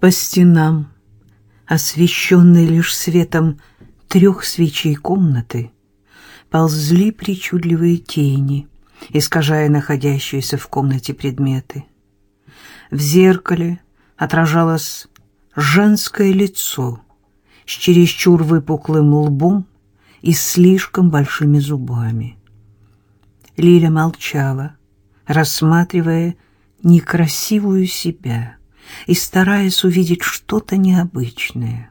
По стенам, освещенной лишь светом трех свечей комнаты, ползли причудливые тени, искажая находящиеся в комнате предметы. В зеркале отражалось женское лицо с чересчур выпуклым лбом и слишком большими зубами. Лиля молчала, рассматривая некрасивую себя и стараясь увидеть что-то необычное.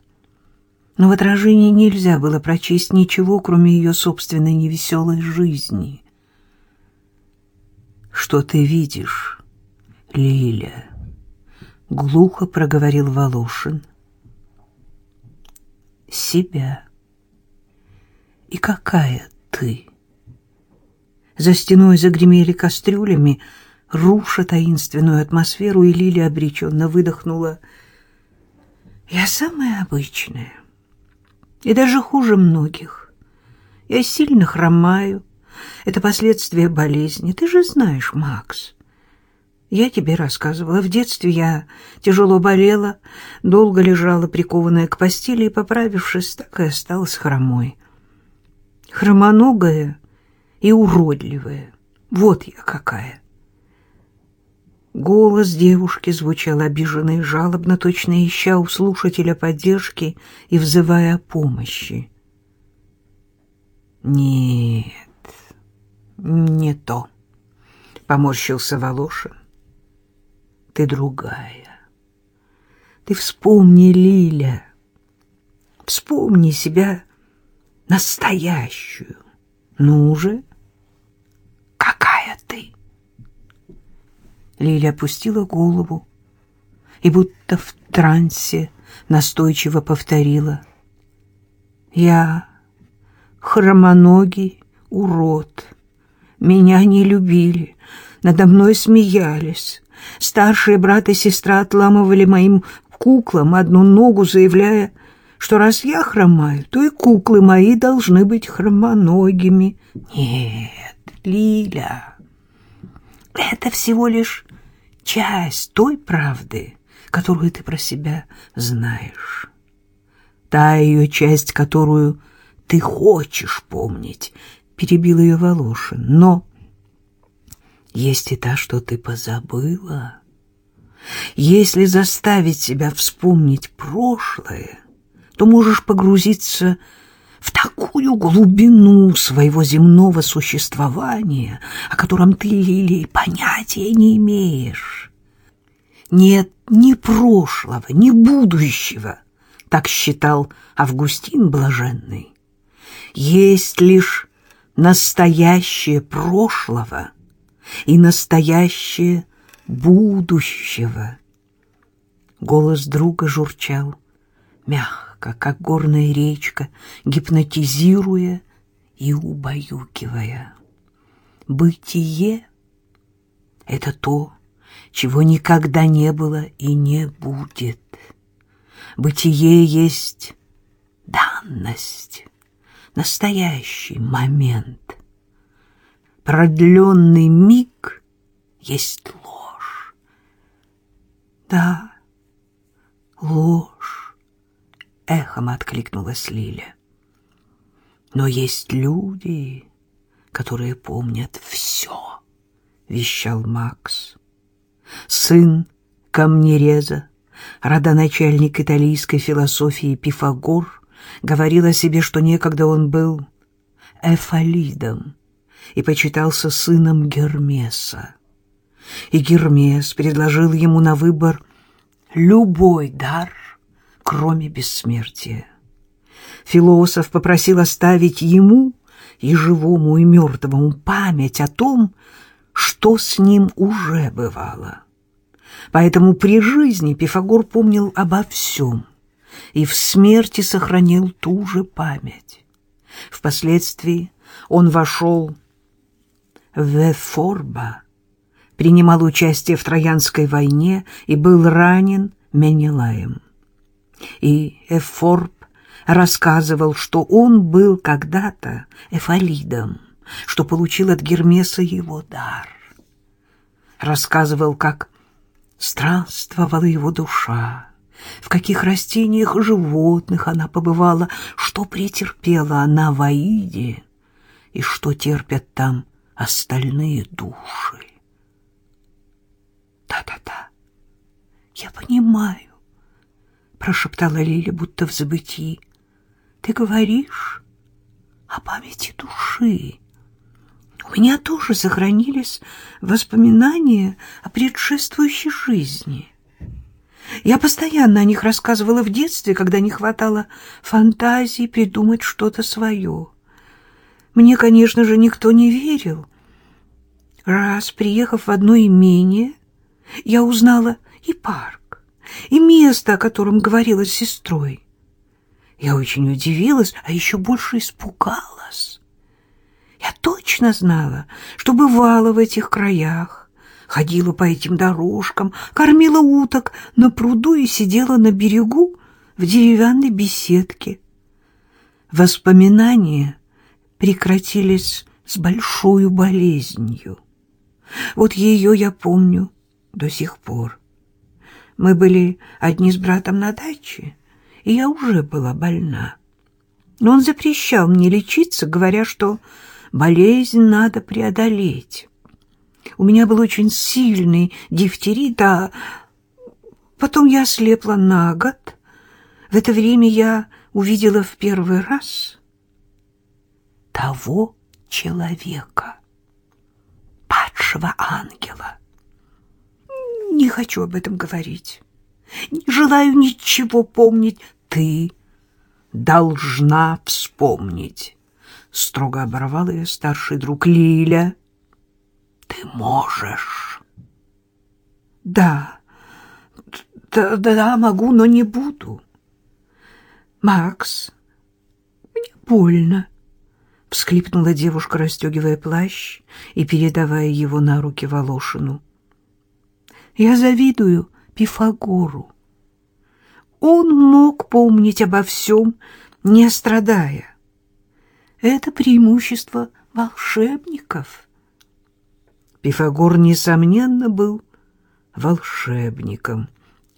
Но в отражении нельзя было прочесть ничего, кроме ее собственной невеселой жизни. «Что ты видишь, Лиля?» — глухо проговорил Волошин. «Себя. И какая ты?» За стеной загремели кастрюлями, руша таинственную атмосферу, и Лиля обреченно выдохнула. «Я самая обычная, и даже хуже многих. Я сильно хромаю. Это последствия болезни. Ты же знаешь, Макс». Я тебе рассказывала. В детстве я тяжело болела, долго лежала прикованная к постели и, поправившись, так и осталась хромой. Хромоногая и уродливая. Вот я какая. Голос девушки звучал обиженно и жалобно, точно ища у слушателя поддержки и взывая о помощи. «Нет, не то», — поморщился Волошин. «Ты другая. Ты вспомни, Лиля, вспомни себя настоящую. Ну же!» Лиля опустила голову и будто в трансе настойчиво повторила. «Я хромоногий урод. Меня не любили, надо мной смеялись. Старшие брат и сестра отламывали моим куклам одну ногу, заявляя, что раз я хромаю, то и куклы мои должны быть хромоногими. Нет, Лиля, это всего лишь часть той правды, которую ты про себя знаешь. Та ее часть, которую ты хочешь помнить, перебил ее Волошин. Но есть и та, что ты позабыла. Если заставить себя вспомнить прошлое, то можешь погрузиться в такую глубину своего земного существования, о котором ты, Лилия, понятия не имеешь. Нет ни прошлого, ни будущего, так считал Августин Блаженный. Есть лишь настоящее прошлого и настоящее будущего. Голос друга журчал мягко мягко, как горная речка, гипнотизируя и убаюкивая. Бытие — это то, чего никогда не было и не будет. Бытие есть данность, настоящий момент. Продленный миг есть ложь. Да, ложь эхом откликнулась Лиля. Но есть люди, которые помнят все, вещал Макс. Сын камнереза, родоначальник итальянской философии Пифагор, говорил о себе, что некогда он был Эфалидом и почитался сыном Гермеса. И Гермес предложил ему на выбор любой дар — кроме бессмертия. Философ попросил оставить ему, и живому, и мертвому, память о том, что с ним уже бывало. Поэтому при жизни Пифагор помнил обо всем и в смерти сохранил ту же память. Впоследствии он вошел в Эфорба, принимал участие в Троянской войне и был ранен Менелаем и Эфорб рассказывал, что он был когда-то Эфалидом, что получил от Гермеса его дар. Рассказывал, как странствовала его душа в каких растениях и животных она побывала, что претерпела она в Аиде и что терпят там остальные души. «Да-да-да, я понимаю», — прошептала Лиля, будто в забытии. «Ты говоришь о памяти души. У меня тоже сохранились воспоминания о предшествующей жизни». Я постоянно о них рассказывала в детстве, когда не хватало фантазии придумать что-то свое. Мне, конечно же, никто не верил. Раз, приехав в одно имение, я узнала и парк, и место, о котором говорила с сестрой. Я очень удивилась, а еще больше испугалась. Я точно знала, что бывала в этих краях, ходила по этим дорожкам, кормила уток на пруду и сидела на берегу в деревянной беседке. Воспоминания прекратились с большой болезнью. Вот ее я помню до сих пор. Мы были одни с братом на даче, и я уже была больна. Но он запрещал мне лечиться, говоря, что болезнь надо преодолеть. У меня был очень сильный дифтерит, а потом я ослепла на год. В это время я увидела в первый раз того человека, падшего ангела. Не хочу об этом говорить. Не желаю ничего помнить. Ты должна вспомнить. Строго оборвал ее старший друг Лиля. Ты можешь. Да, да, да, могу, но не буду. Макс, мне больно. Всхлипнула девушка, расстегивая плащ и передавая его на руки Волошину. Я завидую Пифагору. Он мог помнить обо всем, не страдая. Это преимущество волшебников. Пифагор, несомненно, был волшебником.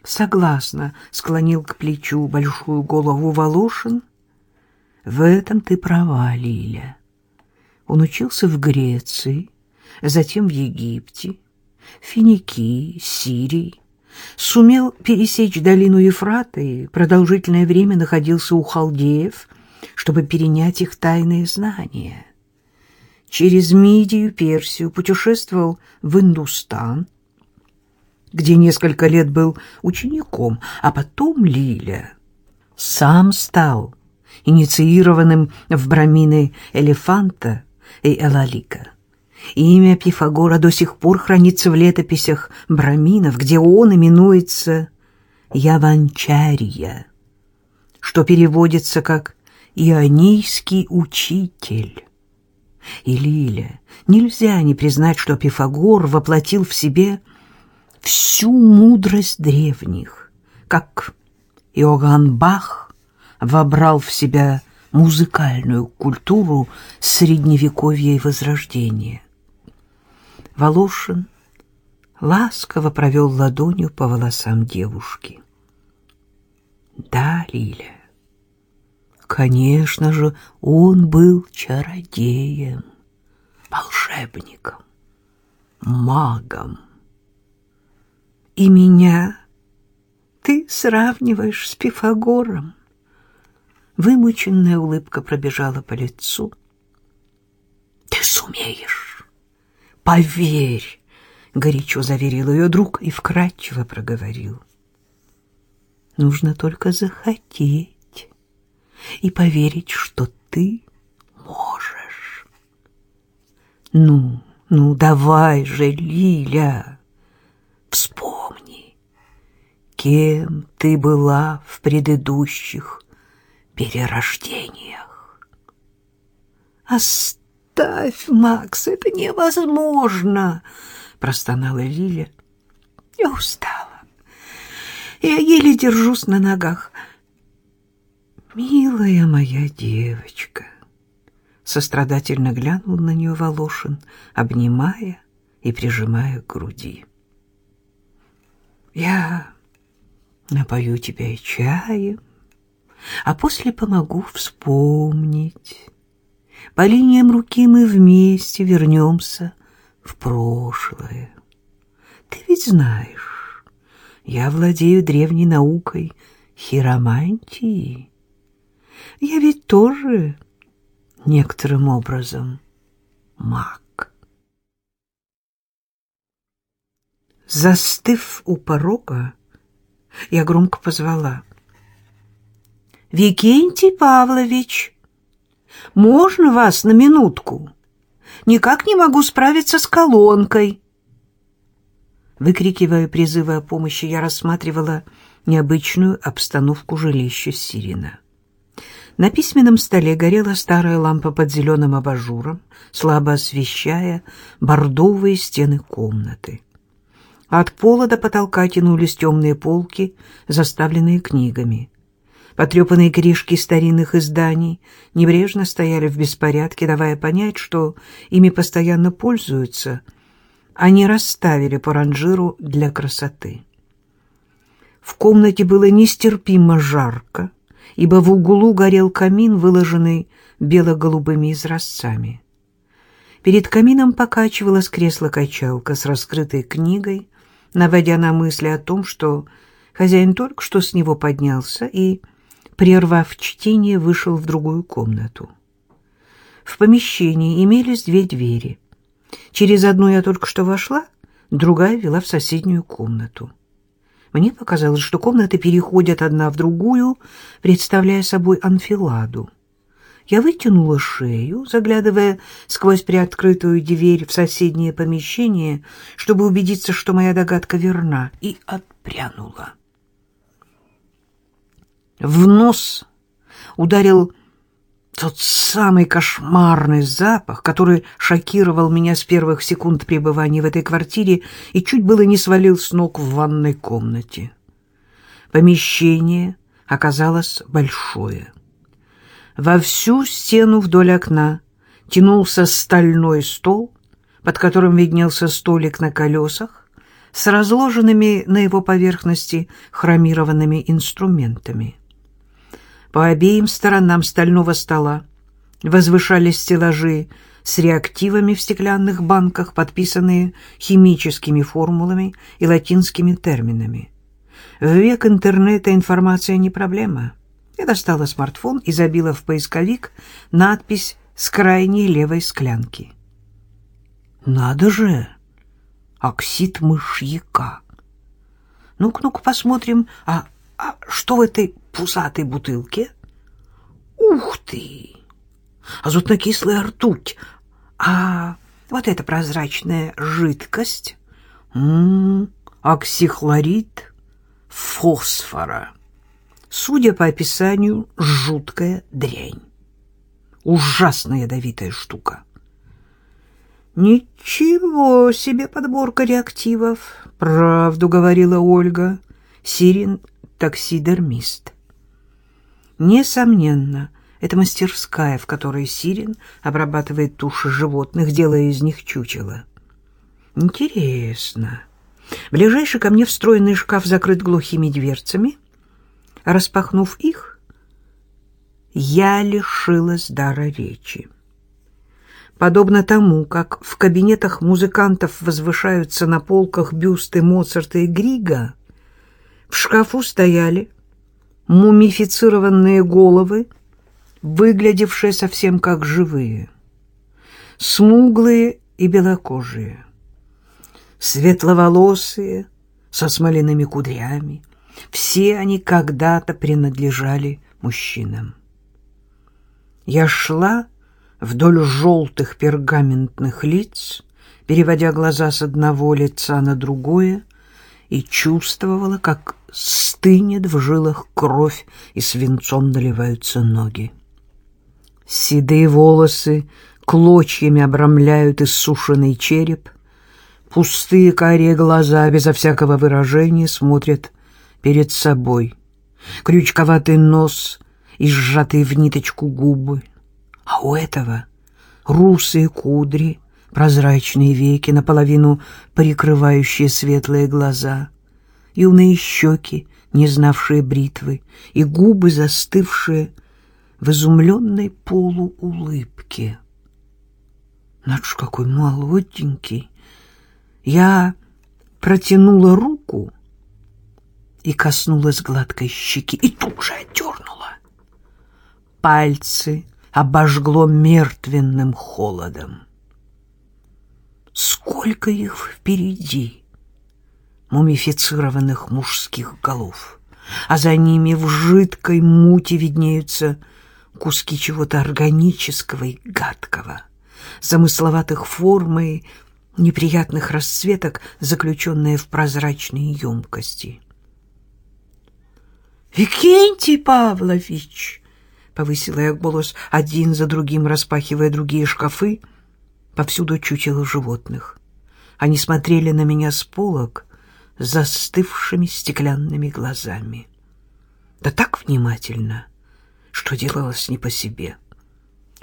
Согласно, склонил к плечу большую голову Волошин. В этом ты права, Лиля. Он учился в Греции, затем в Египте, Финикии, Сирии, сумел пересечь долину Ефрата и продолжительное время находился у халдеев, чтобы перенять их тайные знания. Через Мидию, Персию, путешествовал в Индустан, где несколько лет был учеником, а потом Лиля. Сам стал инициированным в брамины Элефанта и Элалика. Имя Пифагора до сих пор хранится в летописях браминов, где он именуется Яванчария, что переводится как «ионийский учитель». И Лиля, нельзя не признать, что Пифагор воплотил в себе всю мудрость древних, как Иоганн Бах вобрал в себя музыкальную культуру Средневековья и Возрождения. Волошин ласково провел ладонью по волосам девушки. «Да, Лиля, Конечно же, он был чародеем, волшебником, магом. И меня ты сравниваешь с Пифагором. Вымученная улыбка пробежала по лицу. Ты сумеешь, поверь, горячо заверил ее друг и вкратчиво проговорил. Нужно только захотеть и поверить, что ты можешь. Ну, ну, давай же, Лиля, вспомни, кем ты была в предыдущих перерождениях. Оставь, Макс, это невозможно, простонала Лиля. Я устала. Я еле держусь на ногах. «Милая моя девочка!» Сострадательно глянул на нее Волошин, обнимая и прижимая к груди. «Я Напою тебя чаем, а после помогу вспомнить. По линиям руки мы вместе вернемся в прошлое. Ты ведь знаешь, я владею древней наукой хиромантии. Я ведь тоже некоторым образом маг. Застыв у порога, я громко позвала. «Викентий Павлович, можно вас на минутку? Никак не могу справиться с колонкой». Выкрикивая призывы о помощи, я рассматривала необычную обстановку жилища Сирина. На письменном столе горела старая лампа под зеленым абажуром, слабо освещая бордовые стены комнаты. От пола до потолка тянулись темные полки, заставленные книгами. Потрепанные крышки старинных изданий небрежно стояли в беспорядке, давая понять, что ими постоянно пользуются, не расставили по ранжиру для красоты. В комнате было нестерпимо жарко, ибо в углу горел камин, выложенный бело-голубыми изразцами. Перед камином покачивалась кресло-качалка с раскрытой книгой, наводя на мысли о том, что хозяин только что с него поднялся и, прервав чтение, вышел в другую комнату. В помещении имелись две двери. Через одну я только что вошла, другая вела в соседнюю комнату. Мне показалось, что комнаты переходят одна в другую, представляя собой анфиладу. Я вытянула шею, заглядывая сквозь приоткрытую дверь в соседнее помещение, чтобы убедиться, что моя догадка верна, и отпрянула. В нос ударил тот самый кошмарный запах, который шокировал меня с первых секунд пребывания в этой квартире и чуть было не свалил с ног в ванной комнате. Помещение оказалось большое. Во всю стену вдоль окна тянулся стальной стол, под которым виднелся столик на колесах с разложенными на его поверхности хромированными инструментами. По обеим сторонам стального стола возвышались стеллажи с реактивами в стеклянных банках, подписанные химическими формулами и латинскими терминами. В век интернета информация не проблема. Я достала смартфон и забила в поисковик надпись с крайней левой склянки. «Надо же! Оксид мышьяка!» «Ну-ка, ну-ка, посмотрим, а, а что в этой пузатой бутылке. Ух ты! Азотно-кислая ртуть. А вот эта прозрачная жидкость. М м-м, -м, оксихлорид фосфора. Судя по описанию, жуткая дрянь. Ужасно ядовитая штука. «Ничего себе подборка реактивов!» — правду говорила Ольга. Сирин — таксидермист. Несомненно, это мастерская, в которой Сирин обрабатывает туши животных, делая из них чучело. Интересно. Ближайший ко мне встроенный шкаф закрыт глухими дверцами. Распахнув их, я лишилась дара речи. Подобно тому, как в кабинетах музыкантов возвышаются на полках бюсты Моцарта и Грига, в шкафу стояли мумифицированные головы, выглядевшие совсем как живые, смуглые и белокожие, светловолосые, со смоляными кудрями. Все они когда-то принадлежали мужчинам. Я шла вдоль желтых пергаментных лиц, переводя глаза с одного лица на другое, и чувствовала, как стынет в жилах кровь, и свинцом наливаются ноги. Седые волосы клочьями обрамляют иссушенный череп, пустые карие глаза безо всякого выражения смотрят перед собой, крючковатый нос и сжатые в ниточку губы. А у этого русые кудри, прозрачные веки, наполовину прикрывающие светлые глаза — юные щеки не знавшие бритвы, и губы, застывшие в изумленной полуулыбке. Надо ж, какой молоденький! Я протянула руку и коснулась гладкой щеки, и тут же отдернула. Пальцы обожгло мертвенным холодом. Сколько их впереди, мумифицированных мужских голов, а за ними в жидкой мути виднеются куски чего-то органического и гадкого, замысловатых форм и неприятных расцветок, заключенные в прозрачные емкости. «Викентий Павлович!» — повысила я голос, один за другим распахивая другие шкафы — Повсюду чучело животных. Они смотрели на меня с полок застывшими стеклянными глазами. Да так внимательно, что делалось не по себе.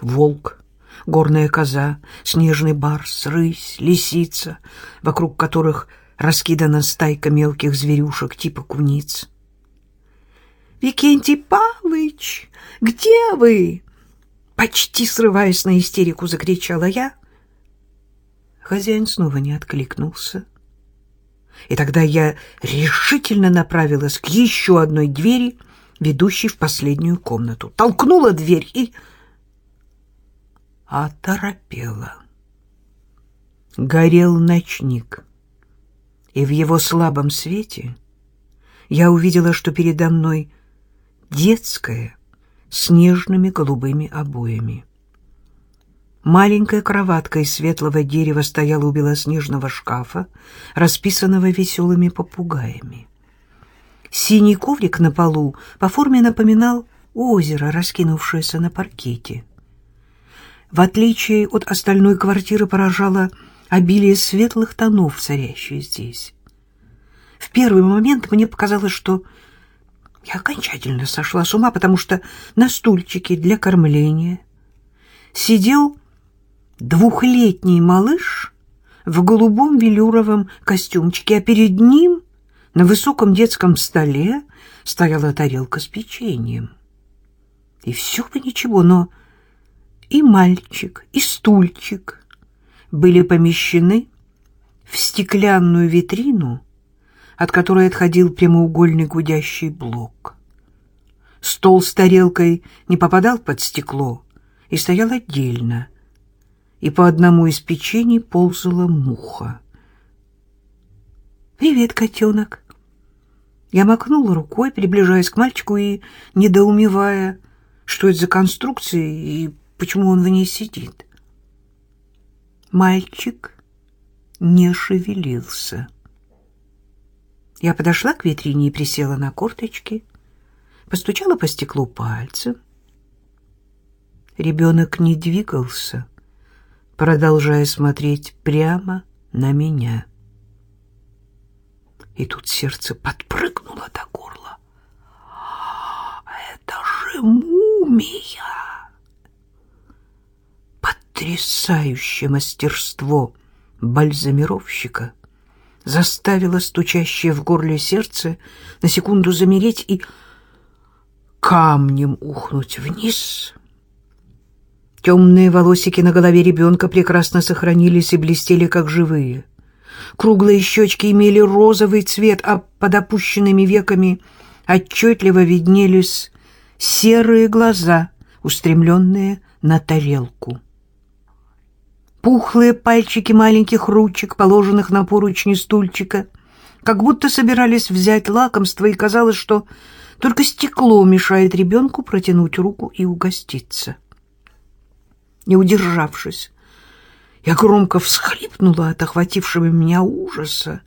Волк, горная коза, снежный барс, рысь, лисица, вокруг которых раскидана стайка мелких зверюшек типа куниц. «Викентий Павлович, где вы?» Почти срываясь на истерику, закричала я, Хозяин снова не откликнулся. И тогда я решительно направилась к еще одной двери, ведущей в последнюю комнату. Толкнула дверь и... оторопела. Горел ночник, и в его слабом свете я увидела, что передо мной детская с нежными голубыми обоями. Маленькая кроватка из светлого дерева стояла у белоснежного шкафа, расписанного веселыми попугаями. Синий коврик на полу по форме напоминал озеро, раскинувшееся на паркете. В отличие от остальной квартиры поражало обилие светлых тонов, царящие здесь. В первый момент мне показалось, что я окончательно сошла с ума, потому что на стульчике для кормления сидел двухлетний малыш в голубом велюровом костюмчике, а перед ним на высоком детском столе стояла тарелка с печеньем. И все бы ничего, но и мальчик, и стульчик были помещены в стеклянную витрину, от которой отходил прямоугольный гудящий блок. Стол с тарелкой не попадал под стекло и стоял отдельно, и по одному из печений ползала муха. «Привет, котенок!» Я макнула рукой, приближаясь к мальчику и недоумевая, что это за конструкция и почему он в ней сидит. Мальчик не шевелился. Я подошла к витрине и присела на корточки, постучала по стеклу пальцем. Ребенок не двигался продолжая смотреть прямо на меня. И тут сердце подпрыгнуло до горла. «Это же мумия!» Потрясающее мастерство бальзамировщика заставило стучащее в горле сердце на секунду замереть и камнем ухнуть вниз — Темные волосики на голове ребенка прекрасно сохранились и блестели, как живые. Круглые щечки имели розовый цвет, а под опущенными веками отчетливо виднелись серые глаза, устремленные на тарелку. Пухлые пальчики маленьких ручек, положенных на поручни стульчика, как будто собирались взять лакомство, и казалось, что только стекло мешает ребенку протянуть руку и угоститься не удержавшись. Я громко всхлипнула от охватившего меня ужаса.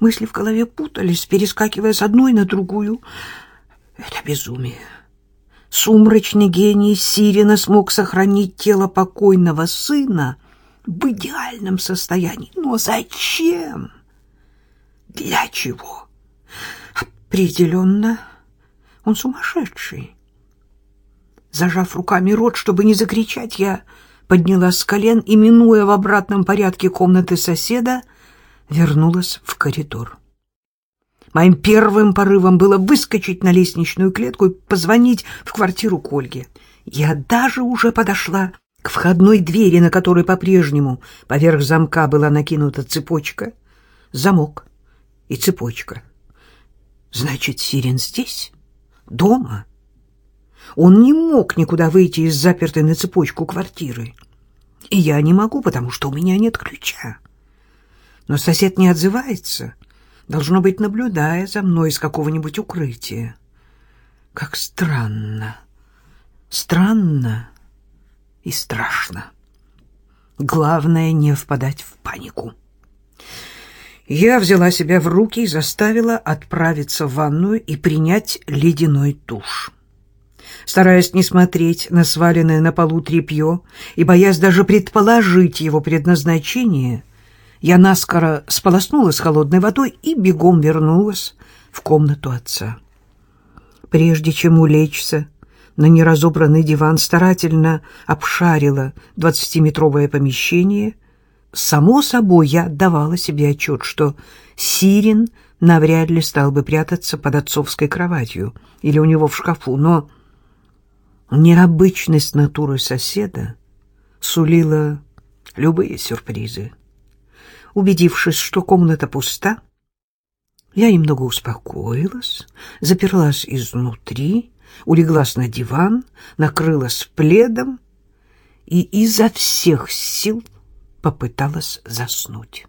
Мысли в голове путались, перескакивая с одной на другую. Это безумие. Сумрачный гений Сирина смог сохранить тело покойного сына в идеальном состоянии. Но зачем? Для чего? Определенно, он сумасшедший. Зажав руками рот, чтобы не закричать, я поднялась с колен и, минуя в обратном порядке комнаты соседа, вернулась в коридор. Моим первым порывом было выскочить на лестничную клетку и позвонить в квартиру к Ольге. Я даже уже подошла к входной двери, на которой по-прежнему поверх замка была накинута цепочка. Замок и цепочка. Значит, Сирен здесь, дома. Он не мог никуда выйти из запертой на цепочку квартиры. И я не могу, потому что у меня нет ключа. Но сосед не отзывается, должно быть, наблюдая за мной из какого-нибудь укрытия. Как странно, странно и страшно. Главное — не впадать в панику. Я взяла себя в руки и заставила отправиться в ванную и принять ледяной душ. Стараясь не смотреть на сваленное на полу тряпье и боясь даже предположить его предназначение, я наскоро сполоснулась холодной водой и бегом вернулась в комнату отца. Прежде чем улечься, на неразобранный диван старательно обшарила двадцатиметровое помещение. Само собой, я отдавала себе отчет, что Сирин навряд ли стал бы прятаться под отцовской кроватью или у него в шкафу, но необычность натуры соседа сулила любые сюрпризы. Убедившись, что комната пуста, я немного успокоилась, заперлась изнутри, улеглась на диван, накрылась пледом и изо всех сил попыталась заснуть.